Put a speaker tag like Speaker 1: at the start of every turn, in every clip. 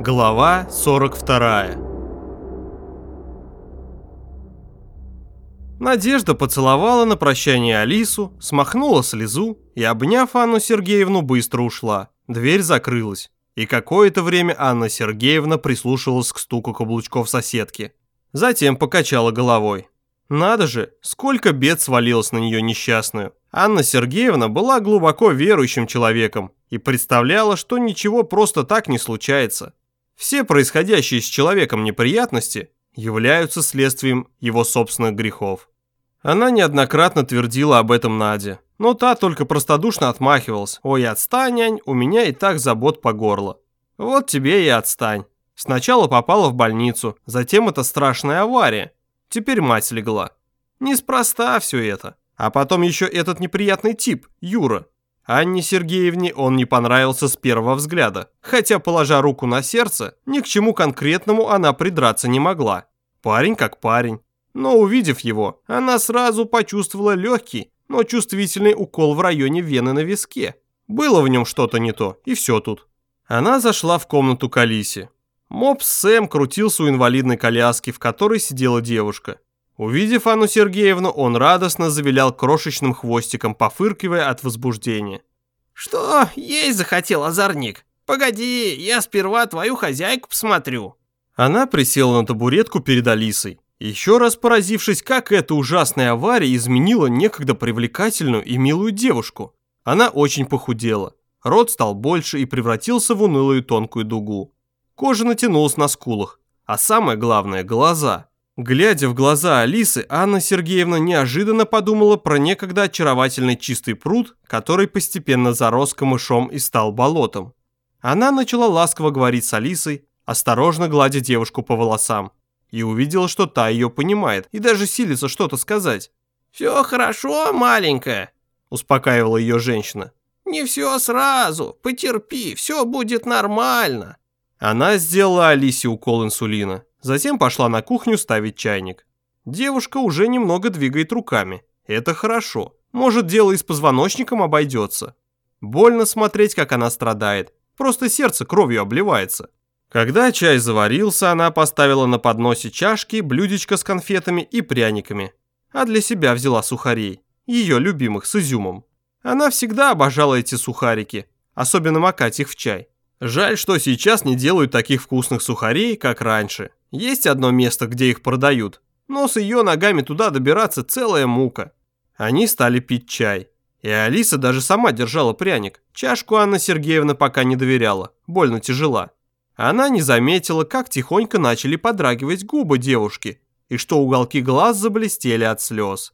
Speaker 1: Глава 42 Надежда поцеловала на прощание Алису, смахнула слезу и, обняв Анну Сергеевну, быстро ушла. Дверь закрылась, и какое-то время Анна Сергеевна прислушивалась к стуку каблучков соседки. Затем покачала головой. Надо же, сколько бед свалилось на нее несчастную. Анна Сергеевна была глубоко верующим человеком и представляла, что ничего просто так не случается. Все происходящие с человеком неприятности являются следствием его собственных грехов. Она неоднократно твердила об этом Наде, но та только простодушно отмахивалась. «Ой, отстань, нянь, у меня и так забот по горло». «Вот тебе и отстань». Сначала попала в больницу, затем это страшная авария. Теперь мать легла. Неспроста все это. А потом еще этот неприятный тип, Юра. Анне Сергеевне он не понравился с первого взгляда, хотя, положа руку на сердце, ни к чему конкретному она придраться не могла. Парень как парень. Но увидев его, она сразу почувствовала легкий, но чувствительный укол в районе вены на виске. Было в нем что-то не то, и все тут. Она зашла в комнату к Алисе. Мопс Сэм крутился у инвалидной коляски, в которой сидела девушка. Увидев Анну Сергеевну, он радостно завилял крошечным хвостиком, пофыркивая от возбуждения.
Speaker 2: «Что есть захотел, озорник? Погоди, я сперва твою хозяйку посмотрю».
Speaker 1: Она присела на табуретку перед Алисой, еще раз поразившись, как эта ужасная авария изменила некогда привлекательную и милую девушку. Она очень похудела, рот стал больше и превратился в унылую тонкую дугу. Кожа натянулась на скулах, а самое главное – глаза. Глядя в глаза Алисы, Анна Сергеевна неожиданно подумала про некогда очаровательный чистый пруд, который постепенно зарос камышом и стал болотом. Она начала ласково говорить с Алисой, осторожно гладя девушку по волосам, и увидела, что та ее понимает и даже силится что-то сказать.
Speaker 2: «Все хорошо, маленькая», –
Speaker 1: успокаивала ее женщина.
Speaker 2: «Не все сразу, потерпи, все будет нормально».
Speaker 1: Она сделала Алисе укол инсулина, затем пошла на кухню ставить чайник. Девушка уже немного двигает руками. Это хорошо. Может, дело и с позвоночником обойдется. Больно смотреть, как она страдает. Просто сердце кровью обливается. Когда чай заварился, она поставила на подносе чашки, блюдечко с конфетами и пряниками. А для себя взяла сухарей, ее любимых с изюмом. Она всегда обожала эти сухарики, особенно макать их в чай. Жаль, что сейчас не делают таких вкусных сухарей, как раньше. Есть одно место, где их продают, но с ее ногами туда добираться целая мука. Они стали пить чай. И Алиса даже сама держала пряник. Чашку Анна Сергеевна пока не доверяла, больно тяжела. Она не заметила, как тихонько начали подрагивать губы девушки, и что уголки глаз заблестели от слез.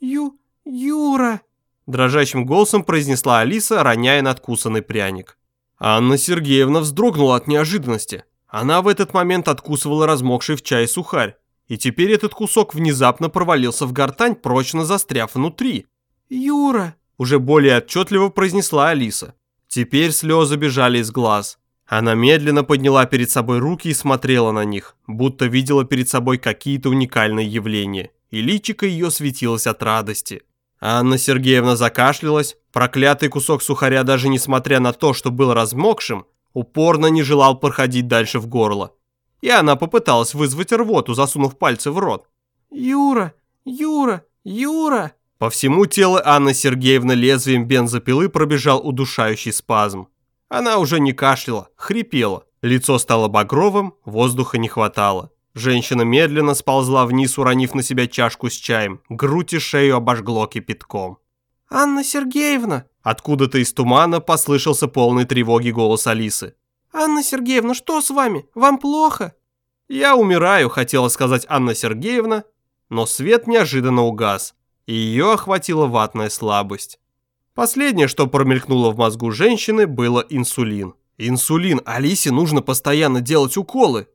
Speaker 2: «Ю... Юра...»
Speaker 1: Дрожащим голосом произнесла Алиса, роняя надкусанный пряник. Анна Сергеевна вздрогнула от неожиданности. Она в этот момент откусывала размокший в чае сухарь, и теперь этот кусок внезапно провалился в гортань, прочно застряв внутри.
Speaker 2: «Юра!»
Speaker 1: – уже более отчетливо произнесла Алиса. Теперь слезы бежали из глаз. Она медленно подняла перед собой руки и смотрела на них, будто видела перед собой какие-то уникальные явления, и личико ее светилось от радости. Анна Сергеевна закашлялась, проклятый кусок сухаря даже несмотря на то, что был размокшим, упорно не желал проходить дальше в горло. И она попыталась вызвать рвоту, засунув пальцы в рот.
Speaker 2: «Юра! Юра! Юра!»
Speaker 1: По всему телу Анны Сергеевны лезвием бензопилы пробежал удушающий спазм. Она уже не кашляла, хрипела. Лицо стало багровым, воздуха не хватало. Женщина медленно сползла вниз, уронив на себя чашку с чаем. Грудь и шею обожгло кипятком.
Speaker 2: «Анна Сергеевна!»
Speaker 1: Откуда-то из тумана послышался полный тревоги голос Алисы.
Speaker 2: «Анна Сергеевна, что с вами? Вам плохо?»
Speaker 1: «Я умираю», хотела сказать Анна Сергеевна, но свет неожиданно угас, и ее охватила ватная слабость. Последнее, что промелькнуло в мозгу женщины, было инсулин. Инсулин, Алисе нужно постоянно делать уколы.